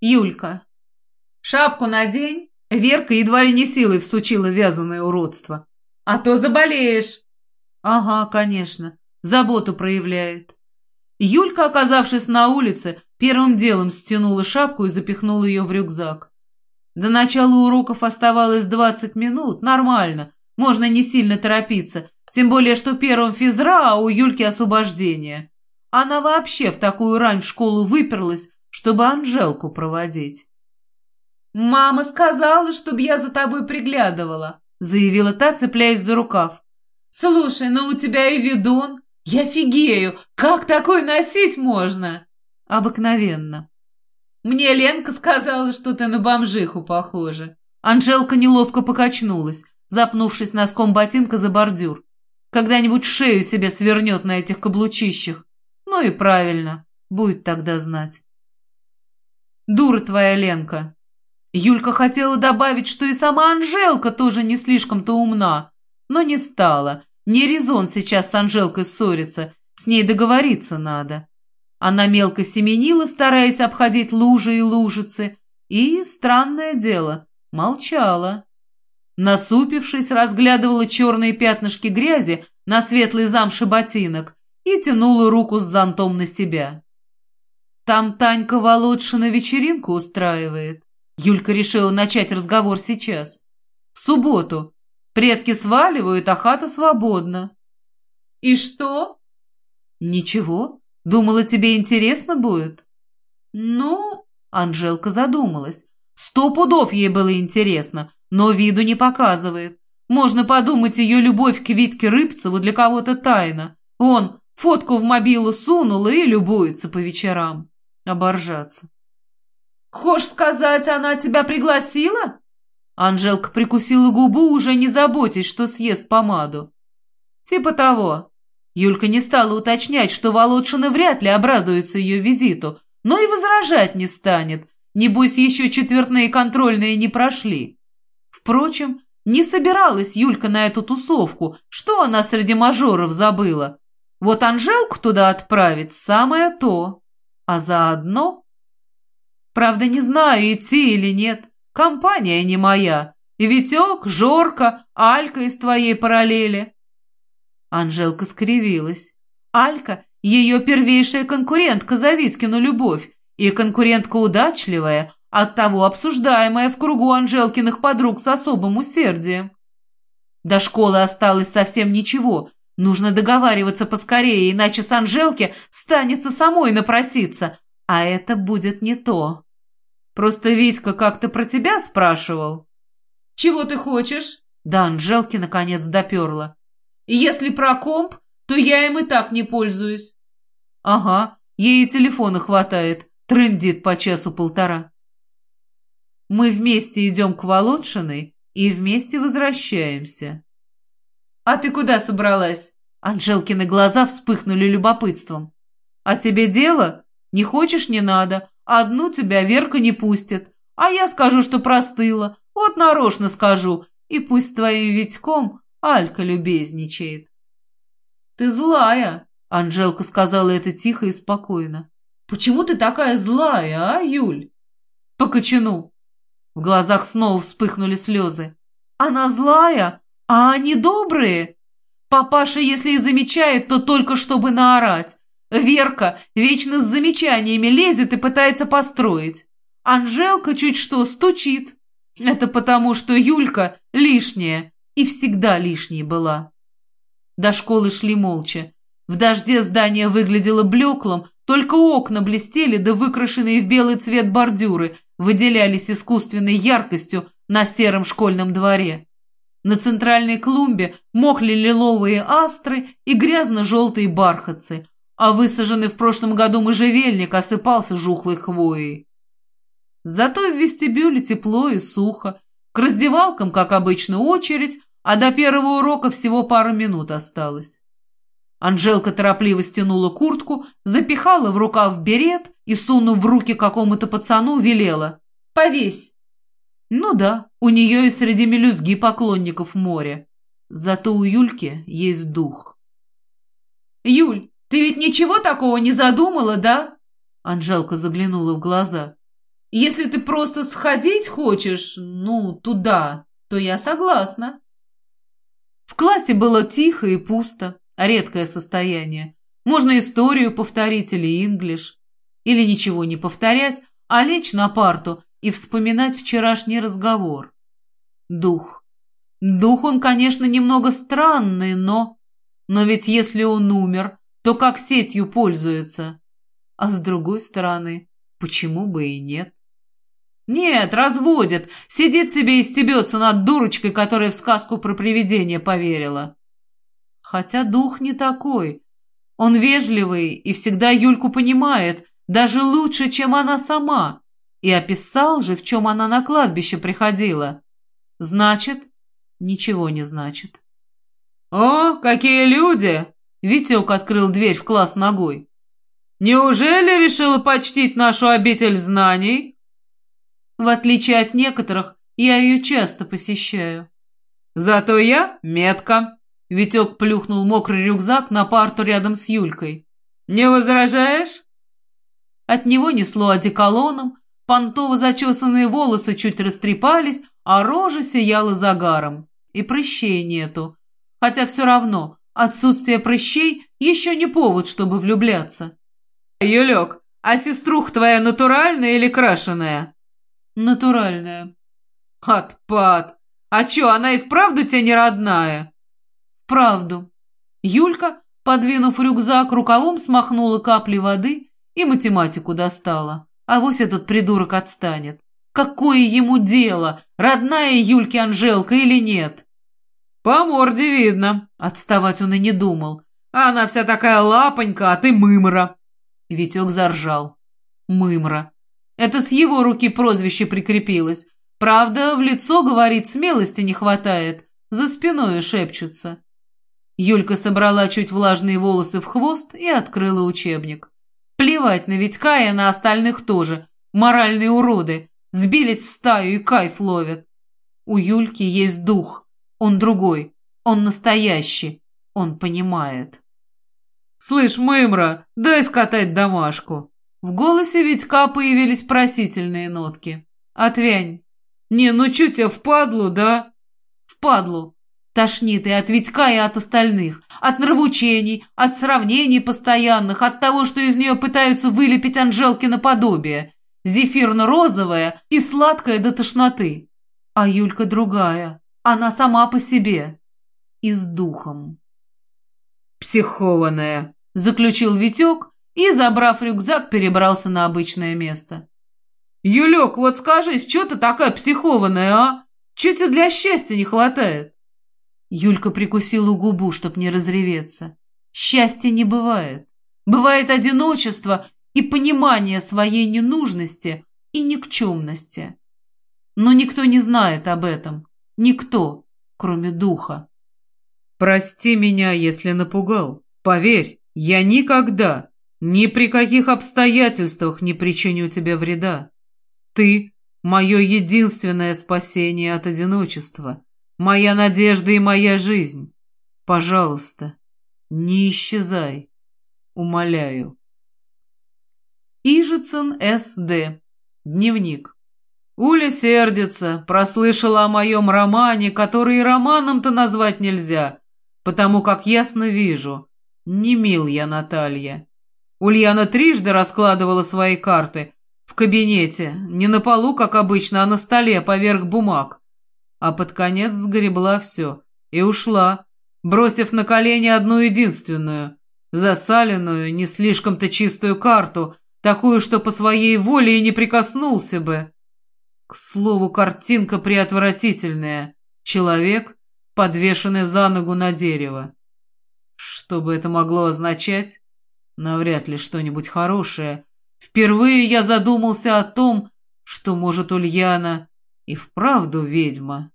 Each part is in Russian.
Юлька. Шапку надень. Верка едва ли не силой всучила вязаное уродство. А то заболеешь. Ага, конечно. Заботу проявляет. Юлька, оказавшись на улице, первым делом стянула шапку и запихнула ее в рюкзак. До начала уроков оставалось двадцать минут, нормально, можно не сильно торопиться, тем более, что первым физра, а у Юльки освобождение. Она вообще в такую рань в школу выперлась, чтобы Анжелку проводить. «Мама сказала, чтобы я за тобой приглядывала», — заявила та, цепляясь за рукав. «Слушай, ну у тебя и видон. Я фигею. Как такой носить можно?» «Обыкновенно». «Мне Ленка сказала, что ты на бомжиху похожа». Анжелка неловко покачнулась, запнувшись носком ботинка за бордюр. Когда-нибудь шею себе свернет на этих каблучищах. Ну и правильно, будет тогда знать. Дура твоя Ленка. Юлька хотела добавить, что и сама Анжелка тоже не слишком-то умна, но не стала. Не резон сейчас с Анжелкой ссориться, с ней договориться надо. Она мелко семенила, стараясь обходить лужи и лужицы, и, странное дело, молчала. Насупившись, разглядывала черные пятнышки грязи на светлый замши ботинок и тянула руку с зонтом на себя. Там Танька Володшина вечеринку устраивает. Юлька решила начать разговор сейчас. В субботу. Предки сваливают, а хата свободна. И что? Ничего. Думала, тебе интересно будет? Ну, Анжелка задумалась. Сто пудов ей было интересно, но виду не показывает. Можно подумать, ее любовь к Витке Рыбцеву для кого-то тайна. Он фотку в мобилу сунул и любуется по вечерам. Оборжаться. «Хочешь сказать, она тебя пригласила?» Анжелка прикусила губу, уже не заботясь, что съест помаду. «Типа того». Юлька не стала уточнять, что Володшина вряд ли обрадуется ее визиту, но и возражать не станет. Небось, еще четвертные контрольные не прошли. Впрочем, не собиралась Юлька на эту тусовку, что она среди мажоров забыла. Вот Анжелку туда отправить – самое то. А заодно... Правда, не знаю, идти или нет. Компания не моя. И Витек, Жорка, Алька из твоей параллели. Анжелка скривилась. Алька – ее первейшая конкурентка за Витькину любовь, и конкурентка удачливая, оттого обсуждаемая в кругу Анжелкиных подруг с особым усердием. До школы осталось совсем ничего. Нужно договариваться поскорее, иначе с Анжелки станется самой напроситься, а это будет не то. Просто Витька как-то про тебя спрашивал. «Чего ты хочешь?» Да Анжелки наконец доперла. «Если про комп, то я им и так не пользуюсь». «Ага, ей телефона хватает, трындит по часу полтора». Мы вместе идем к Володшиной и вместе возвращаемся. «А ты куда собралась?» Анжелкины глаза вспыхнули любопытством. «А тебе дело? Не хочешь – не надо. Одну тебя Верка не пустит. А я скажу, что простыла. Вот нарочно скажу. И пусть твоим Витьком Алька любезничает». «Ты злая», — Анжелка сказала это тихо и спокойно. «Почему ты такая злая, а, Юль?» «По кочану». В глазах снова вспыхнули слезы. «Она злая, а они добрые. Папаша, если и замечает, то только чтобы наорать. Верка вечно с замечаниями лезет и пытается построить. Анжелка чуть что стучит. Это потому, что Юлька лишняя и всегда лишней была. До школы шли молча. В дожде здание выглядело блеклым, только окна блестели, да выкрашенные в белый цвет бордюры выделялись искусственной яркостью на сером школьном дворе. На центральной клумбе мокли лиловые астры и грязно-желтые бархатцы, а высаженный в прошлом году можжевельник осыпался жухлой хвоей. Зато в вестибюле тепло и сухо, к раздевалкам, как обычно, очередь, а до первого урока всего пару минут осталось. Анжелка торопливо стянула куртку, запихала в рукав берет и, сунув в руки какому-то пацану, велела. «Повесь!» Ну да, у нее и среди мелюзги поклонников море. Зато у Юльки есть дух. «Юль, ты ведь ничего такого не задумала, да?» Анжелка заглянула в глаза. Если ты просто сходить хочешь, ну, туда, то я согласна. В классе было тихо и пусто, редкое состояние. Можно историю повторить или инглиш. Или ничего не повторять, а лечь на парту и вспоминать вчерашний разговор. Дух. Дух он, конечно, немного странный, но... Но ведь если он умер, то как сетью пользуется? А с другой стороны, почему бы и нет? Нет, разводит. Сидит себе и стебется над дурочкой, которая в сказку про привидение поверила. Хотя дух не такой. Он вежливый и всегда Юльку понимает, даже лучше, чем она сама. И описал же, в чем она на кладбище приходила. Значит, ничего не значит. «О, какие люди!» Витек открыл дверь в класс ногой. «Неужели решила почтить нашу обитель знаний?» В отличие от некоторых, я ее часто посещаю. «Зато я метка!» Витек плюхнул мокрый рюкзак на парту рядом с Юлькой. «Не возражаешь?» От него несло одеколоном, понтово зачесанные волосы чуть растрепались, а рожа сияла загаром. И прыщей нету. Хотя все равно, отсутствие прыщей еще не повод, чтобы влюбляться. «Юлек, а сеструх твоя натуральная или крашеная?» «Натуральная». «Отпад! А че, она и вправду тебе не родная?» «Вправду». Юлька, подвинув рюкзак, рукавом смахнула капли воды и математику достала. А вось этот придурок отстанет. Какое ему дело, родная Юльки Анжелка или нет? По морде видно. Отставать он и не думал. А она вся такая лапонька, а ты мымра. Витек заржал. Мымра. Это с его руки прозвище прикрепилось. Правда, в лицо, говорит, смелости не хватает. За спиной шепчутся. Юлька собрала чуть влажные волосы в хвост и открыла учебник. Плевать на Витька и на остальных тоже. Моральные уроды. Сбились в стаю и кайф ловят. У Юльки есть дух. Он другой. Он настоящий. Он понимает. «Слышь, Мымра, дай скатать домашку». В голосе Витька появились просительные нотки. «Отвянь». «Не, ну чё тебя впадлу, да?» «Впадлу. Тошнит и от Витька, и от остальных. От нравучений, от сравнений постоянных, от того, что из нее пытаются вылепить Анжелки наподобие. Зефирно-розовая и сладкая до тошноты. А Юлька другая. Она сама по себе. И с духом. «Психованная», — заключил Витек и, забрав рюкзак, перебрался на обычное место. «Юлек, вот скажи, что ты такая психованная, а? Чего тебе для счастья не хватает?» Юлька прикусила губу, чтоб не разреветься. Счастья не бывает. Бывает одиночество и понимание своей ненужности и никчемности. Но никто не знает об этом. Никто, кроме духа. «Прости меня, если напугал. Поверь, я никогда, ни при каких обстоятельствах не причиню тебе вреда. Ты — мое единственное спасение от одиночества» моя надежда и моя жизнь. Пожалуйста, не исчезай. Умоляю. Ижицын С.Д. Дневник. Уля сердится, прослышала о моем романе, который романом-то назвать нельзя, потому как ясно вижу, не мил я Наталья. Ульяна трижды раскладывала свои карты в кабинете, не на полу, как обычно, а на столе поверх бумаг а под конец сгребла все и ушла, бросив на колени одну единственную, засаленную, не слишком-то чистую карту, такую, что по своей воле и не прикоснулся бы. К слову, картинка приотвратительная. Человек, подвешенный за ногу на дерево. Что бы это могло означать? Навряд ли что-нибудь хорошее. Впервые я задумался о том, что, может, Ульяна и вправду ведьма.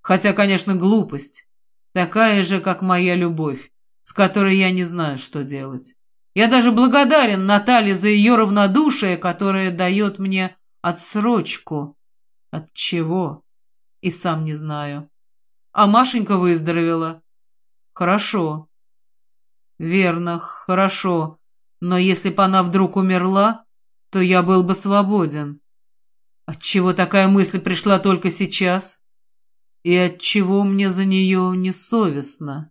Хотя, конечно, глупость. Такая же, как моя любовь, с которой я не знаю, что делать. Я даже благодарен Наталье за ее равнодушие, которое дает мне отсрочку. От чего? И сам не знаю. А Машенька выздоровела. Хорошо. Верно, хорошо. Но если бы она вдруг умерла, то я был бы свободен. Отчего такая мысль пришла только сейчас? И отчего мне за нее несовестно?